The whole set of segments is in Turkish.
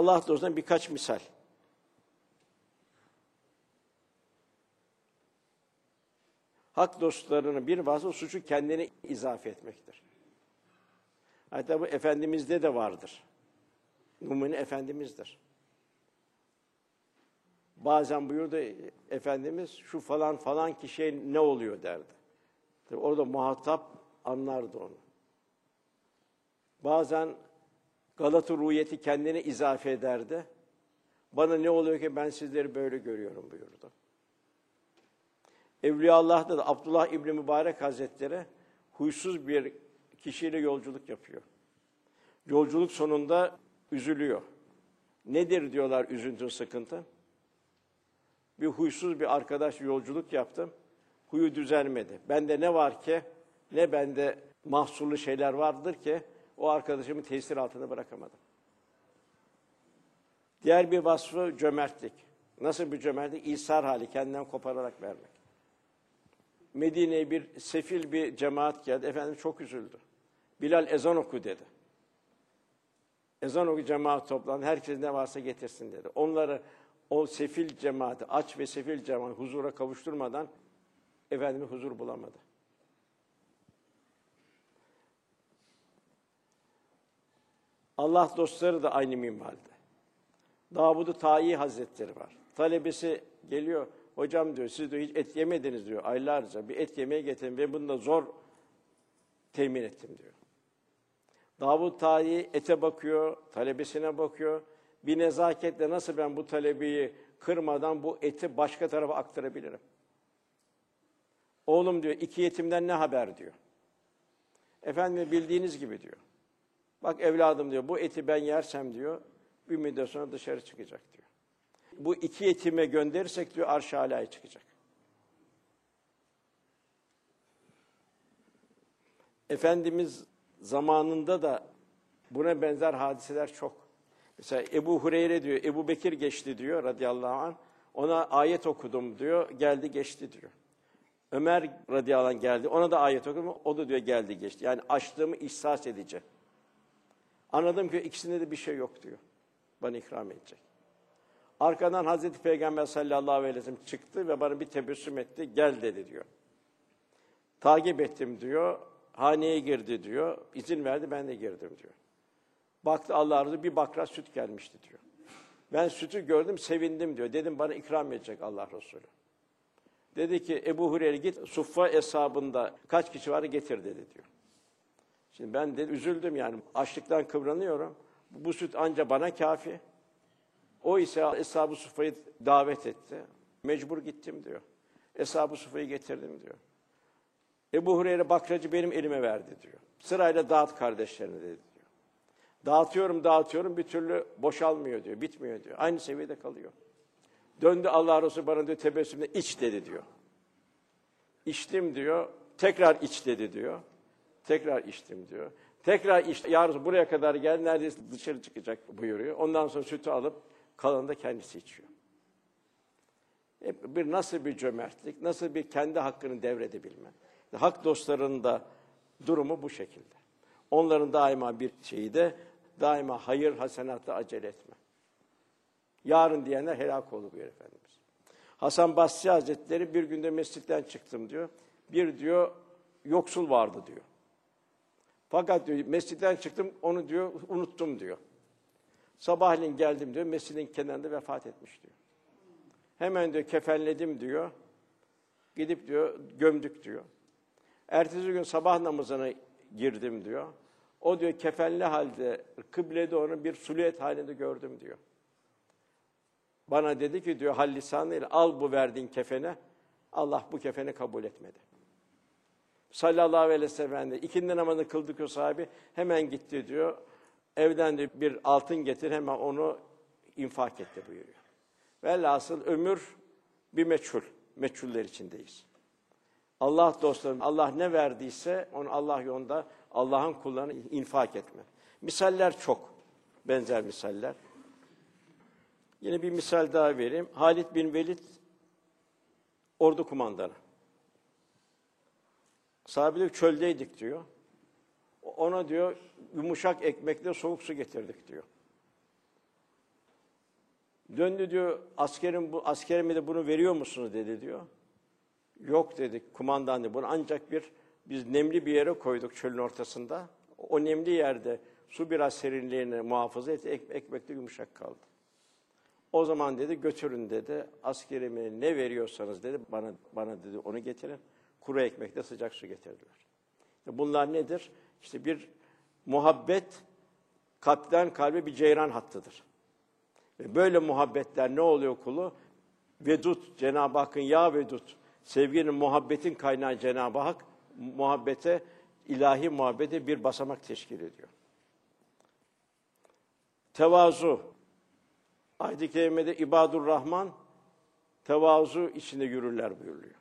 Allah dostundan birkaç misal. Hak dostlarının bir vasfı suçu kendine izafe etmektir. Hatta bu Efendimiz'de de vardır. Numune Efendimiz'dir. Bazen buyurdu Efendimiz şu falan falan kişiye ne oluyor derdi. Tabii orada muhatap anlardı onu. Bazen Galata ruhiyeti kendine izafe ederdi. Bana ne oluyor ki ben sizleri böyle görüyorum buyurdu. Evliya Allah'ta da Abdullah İbni Mübarek Hazretleri huysuz bir kişiyle yolculuk yapıyor. Yolculuk sonunda üzülüyor. Nedir diyorlar üzüntün sıkıntı? Bir huysuz bir arkadaş yolculuk yaptım. Huyu düzelmedi. Bende ne var ki ne bende mahsurlu şeyler vardır ki o arkadaşımı tesir altında bırakamadım. Diğer bir vasfı cömertlik. Nasıl bir cömertlik? İsar hali, kendinden kopararak vermek. Medine'ye bir sefil bir cemaat geldi. Efendim çok üzüldü. Bilal ezan oku dedi. Ezan oku cemaat toplandı. Herkes ne varsa getirsin dedi. Onları o sefil cemaati, aç ve sefil cemaati huzura kavuşturmadan Efendimiz huzur bulamadı. Allah dostları da aynı minvalde. Davud-u Tayi Hazretleri var. Talebesi geliyor, hocam diyor, siz diyor hiç et yemediniz diyor, aylarca bir et yemeye getirin ve bunu da zor temin ettim diyor. Davud Tayi ete bakıyor, talebesine bakıyor. Bir nezaketle nasıl ben bu talebeyi kırmadan bu eti başka tarafa aktarabilirim? Oğlum diyor, iki yetimden ne haber diyor. Efendim bildiğiniz gibi diyor. Bak evladım diyor, bu eti ben yersem diyor, bir müddet sonra dışarı çıkacak diyor. Bu iki yetime gönderirsek diyor, arş alaya çıkacak. Efendimiz zamanında da buna benzer hadiseler çok. Mesela Ebu Hureyre diyor, Ebu Bekir geçti diyor radıyallahu anh. Ona ayet okudum diyor, geldi geçti diyor. Ömer radıyallahu anh geldi, ona da ayet okudum, o da diyor geldi geçti. Yani açlığımı ihsas edici. Anladım ki ikisinde de bir şey yok diyor. Bana ikram edecek. Arkadan Hazreti Peygamber sallallahu aleyhi ve sellem çıktı ve bana bir tebessüm etti. Gel dedi diyor. Takip ettim diyor. Haneye girdi diyor. İzin verdi ben de girdim diyor. Baktı Allah razı bir bakra süt gelmişti diyor. Ben sütü gördüm sevindim diyor. Dedim bana ikram edecek Allah Resulü. Dedi ki Ebu Hureyre git suffa hesabında kaç kişi var getir dedi diyor. Şimdi ben de üzüldüm yani açlıktan kıvranıyorum. Bu süt anca bana kafi. O ise Eshab-ı Sufa'yı davet etti. Mecbur gittim diyor. Eshab-ı Sufa'yı getirdim diyor. Ebu Hureyre bakracı benim elime verdi diyor. Sırayla dağıt kardeşlerine dedi diyor. Dağıtıyorum, dağıtıyorum bir türlü boşalmıyor diyor, bitmiyor diyor. Aynı seviyede kalıyor. Döndü Allah Resulü bana diyor tebessümle iç dedi diyor. İçtim diyor, tekrar iç dedi diyor. Tekrar içtim diyor. Tekrar iç, yarın buraya kadar gel, neredeyse dışarı çıkacak buyuruyor. Ondan sonra sütü alıp kalanı da kendisi içiyor. Hep bir nasıl bir cömertlik, nasıl bir kendi hakkını devredebilme. Hak dostlarının da durumu bu şekilde. Onların daima bir şeyi de daima hayır hasenatta acele etme. Yarın diyenler helak olur buyuruyor Efendimiz. Hasan Basri Hazretleri bir günde mescitten çıktım diyor. Bir diyor yoksul vardı diyor. Fakat diyor mescitten çıktım onu diyor unuttum diyor. Sabahleyin geldim diyor mescidin kenarında vefat etmiş diyor. Hemen diyor kefenledim diyor. Gidip diyor gömdük diyor. Ertesi gün sabah namazına girdim diyor. O diyor kefenli halde kıblede onu bir suliyet halinde gördüm diyor. Bana dedi ki diyor hal lisanıyla al bu verdiğin kefene. Allah bu kefeni kabul etmedi. Sallallahu aleyhi ve sellem ikindi namazını kıldık o sahibi hemen gitti diyor. Evden de bir altın getir hemen onu infak etti buyuruyor. Velhasıl ömür bir meçhul. Meçhuller içindeyiz. Allah dostlarım, Allah ne verdiyse onu Allah yolunda Allah'ın kullarını infak etme. Misaller çok. Benzer misaller. Yine bir misal daha vereyim. Halid bin Velid ordu kumandanı. Sahabe diyor çöldeydik diyor. Ona diyor yumuşak ekmekle soğuk su getirdik diyor. Döndü diyor, askerim bu askerime de bunu veriyor musunuz dedi diyor. Yok dedik kumandan. Bunu ancak bir biz nemli bir yere koyduk çölün ortasında. O nemli yerde su biraz serinliğini muhafaza etti. Ek, ekmek de yumuşak kaldı. O zaman dedi götürün dedi. Askerime ne veriyorsanız dedi bana bana dedi onu getirin. Kuru ekmekle sıcak su getirdiler. Bunlar nedir? İşte bir muhabbet kalpten kalbe bir ceyran hattıdır. Ve böyle muhabbetler ne oluyor kulu? Vedut, Cenab-ı Hakk'ın ya vedut, sevginin, muhabbetin kaynağı Cenab-ı Hak, muhabbete, ilahi muhabbete bir basamak teşkil ediyor. Tevazu, ayet-i kerimede ibadur Rahman, tevazu içinde yürürler buyuruluyor.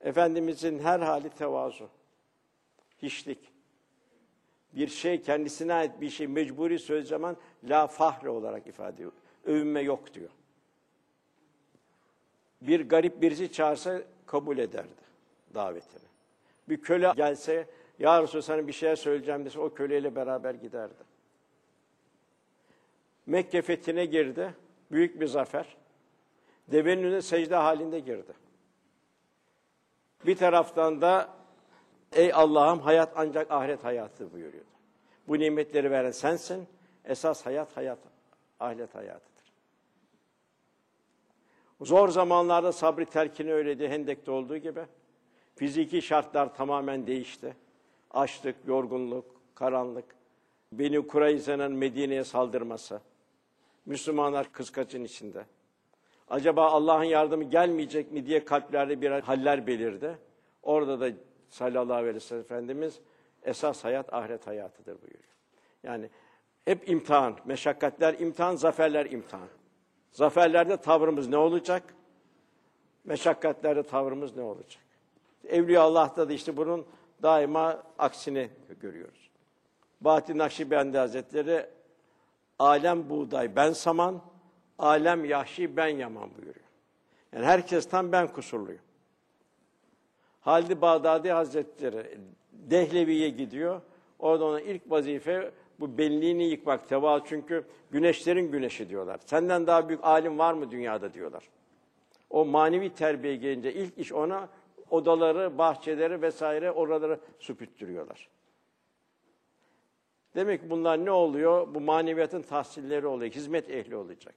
Efendimizin her hali tevazu, hiçlik. Bir şey kendisine ait bir şey mecburi söz zaman la fahre olarak ifade ediyor. Övünme yok diyor. Bir garip birisi çağırsa kabul ederdi davetini. Bir köle gelse, ya Resulallah sana bir şey söyleyeceğim dese o köleyle beraber giderdi. Mekke fethine girdi. Büyük bir zafer. Devenin önüne secde halinde girdi. Bir taraftan da ey Allah'ım hayat ancak ahiret hayatı buyuruyordu. Bu nimetleri veren sensin. Esas hayat hayat ahiret hayatıdır. Zor zamanlarda sabri terkini öyledi Hendek'te olduğu gibi. Fiziki şartlar tamamen değişti. Açlık, yorgunluk, karanlık. Beni Kurayze'nin Medine'ye saldırması. Müslümanlar kıskaçın içinde. Acaba Allah'ın yardımı gelmeyecek mi diye kalplerde bir haller belirdi. Orada da sallallahu aleyhi ve sellem Efendimiz esas hayat ahiret hayatıdır buyuruyor. Yani hep imtihan, meşakkatler imtihan, zaferler imtihan. Zaferlerde tavrımız ne olacak? Meşakkatlerde tavrımız ne olacak? Evliya Allah'ta da işte bunun daima aksini görüyoruz. Bahattin Nakşibendi Hazretleri alem buğday ben saman, alem yahşi ben yaman buyuruyor. Yani herkes tam ben kusurluyum. Halid Bağdadi Hazretleri Dehlevi'ye gidiyor. Orada ona ilk vazife bu benliğini yıkmak, tevazu. Çünkü güneşlerin güneşi diyorlar. Senden daha büyük alim var mı dünyada diyorlar. O manevi terbiye gelince ilk iş ona odaları, bahçeleri vesaire oraları süpüttürüyorlar. Demek ki bunlar ne oluyor? Bu maneviyatın tahsilleri oluyor. Hizmet ehli olacak.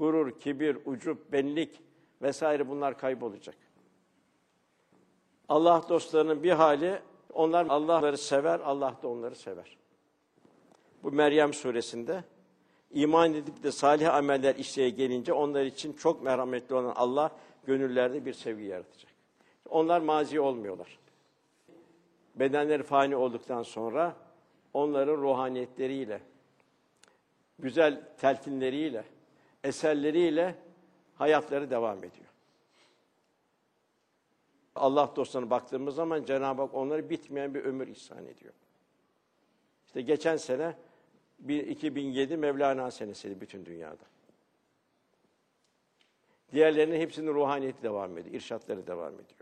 Gurur, kibir, ucup, benlik vesaire bunlar kaybolacak. Allah dostlarının bir hali, onlar Allah'ları sever, Allah da onları sever. Bu Meryem suresinde iman edip de salih ameller işleye gelince onlar için çok merhametli olan Allah gönüllerde bir sevgi yaratacak. Onlar mazi olmuyorlar. Bedenleri fani olduktan sonra onların ruhaniyetleriyle, güzel telkinleriyle, eserleriyle hayatları devam ediyor. Allah dostlarına baktığımız zaman Cenab-ı Hak onlara bitmeyen bir ömür ihsan ediyor. İşte geçen sene 2007 Mevlana senesiydi bütün dünyada. Diğerlerinin hepsinin ruhaniyeti devam ediyor, irşatları devam ediyor.